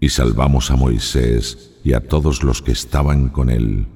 Y salvamos a Moisés y a todos los que estaban con él.